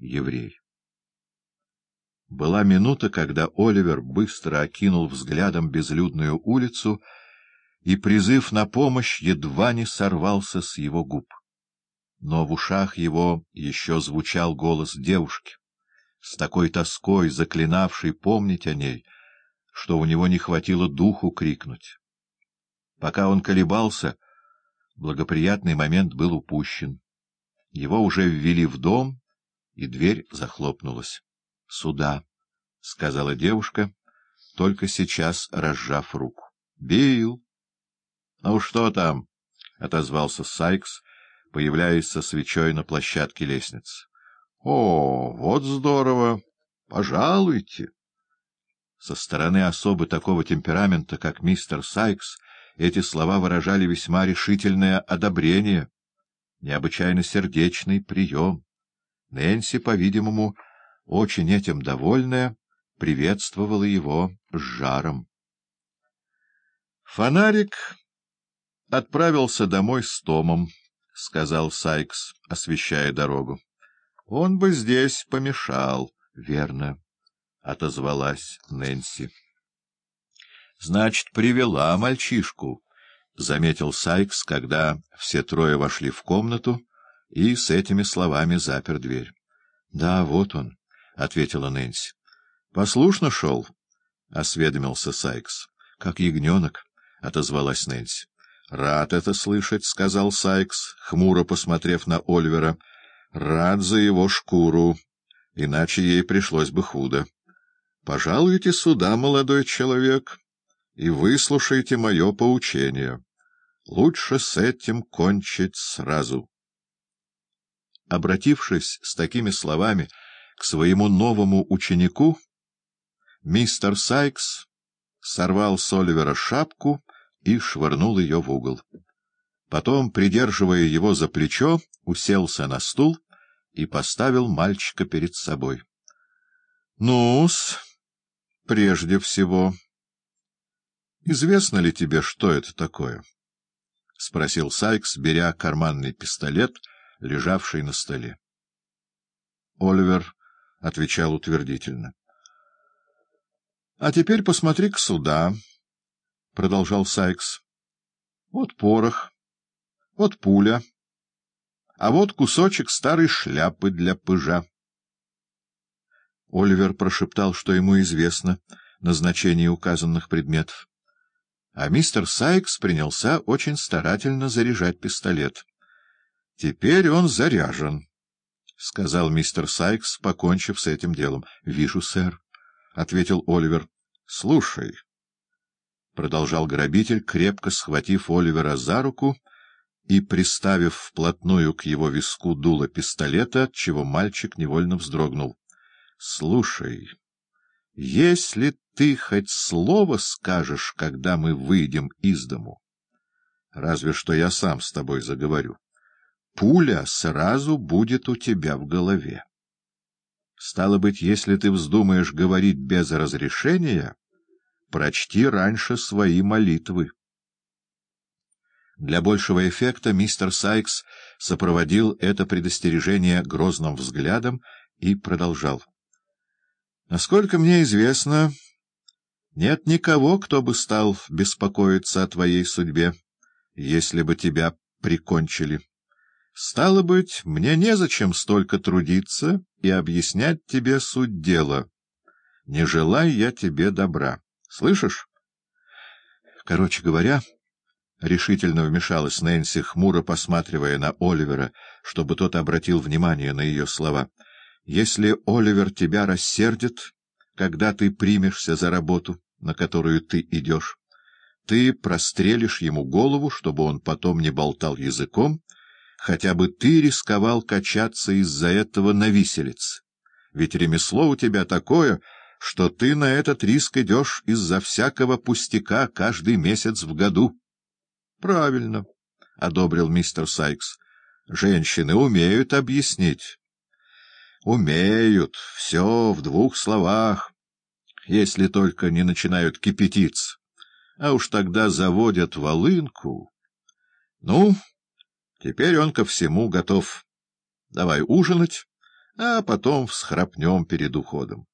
еврей. Была минута, когда Оливер быстро окинул взглядом безлюдную улицу, и призыв на помощь едва не сорвался с его губ. Но в ушах его еще звучал голос девушки, с такой тоской заклинавшей помнить о ней, что у него не хватило духу крикнуть. Пока он колебался, благоприятный момент был упущен. Его уже ввели в дом, и дверь захлопнулась. — Сюда, — сказала девушка, только сейчас разжав руку. — Бил. — Ну что там? — отозвался Сайкс, появляясь со свечой на площадке лестницы. — О, вот здорово! Пожалуйте! Со стороны особы такого темперамента, как мистер Сайкс, эти слова выражали весьма решительное одобрение, необычайно сердечный прием. Нэнси, по-видимому, очень этим довольная, приветствовала его с жаром. Фонарик отправился домой с Томом, — сказал Сайкс, освещая дорогу. — Он бы здесь помешал. — Верно, — отозвалась Нэнси. — Значит, привела мальчишку, — заметил Сайкс, когда все трое вошли в комнату, и с этими словами запер дверь. — Да, вот он, — ответила Нэнси. — Послушно шел, — осведомился Сайкс. — Как ягненок, — отозвалась Нэнси. — Рад это слышать, — сказал Сайкс, хмуро посмотрев на Ольвера. — Рад за его шкуру, иначе ей пришлось бы худо. — Пожалуйте сюда, молодой человек, и выслушайте мое поучение. Лучше с этим кончить сразу. Обратившись с такими словами к своему новому ученику, мистер Сайкс сорвал с Оливера шапку и швырнул ее в угол. Потом, придерживая его за плечо, уселся на стул и поставил мальчика перед собой. — Ну-с, прежде всего, известно ли тебе, что это такое? — спросил Сайкс, беря карманный пистолет, лежавший на столе. Оливер отвечал утвердительно. — А теперь посмотри-ка сюда, — продолжал Сайкс. — Вот порох, вот пуля, а вот кусочек старой шляпы для пыжа. Оливер прошептал, что ему известно назначение указанных предметов. А мистер Сайкс принялся очень старательно заряжать пистолет. — Теперь он заряжен, — сказал мистер Сайкс, покончив с этим делом. — Вижу, сэр, — ответил Оливер. — Слушай, — продолжал грабитель, крепко схватив Оливера за руку и приставив вплотную к его виску дуло пистолета, отчего мальчик невольно вздрогнул. — Слушай, если ты хоть слово скажешь, когда мы выйдем из дому, разве что я сам с тобой заговорю, пуля сразу будет у тебя в голове. Стало быть, если ты вздумаешь говорить без разрешения, прочти раньше свои молитвы. Для большего эффекта мистер Сайкс сопроводил это предостережение грозным взглядом и продолжал. — Насколько мне известно, нет никого, кто бы стал беспокоиться о твоей судьбе, если бы тебя прикончили. Стало быть, мне незачем столько трудиться и объяснять тебе суть дела. Не желай я тебе добра. Слышишь? Короче говоря... — решительно вмешалась Нэнси, хмуро посматривая на Оливера, чтобы тот обратил внимание на ее слова. — Если Оливер тебя рассердит, когда ты примешься за работу, на которую ты идешь, ты прострелишь ему голову, чтобы он потом не болтал языком, хотя бы ты рисковал качаться из-за этого на виселице. Ведь ремесло у тебя такое, что ты на этот риск идешь из-за всякого пустяка каждый месяц в году. — Правильно, — одобрил мистер Сайкс. — Женщины умеют объяснить. — Умеют, все в двух словах, если только не начинают кипятиться. А уж тогда заводят волынку. Ну, теперь он ко всему готов. Давай ужинать, а потом всхрапнем перед уходом.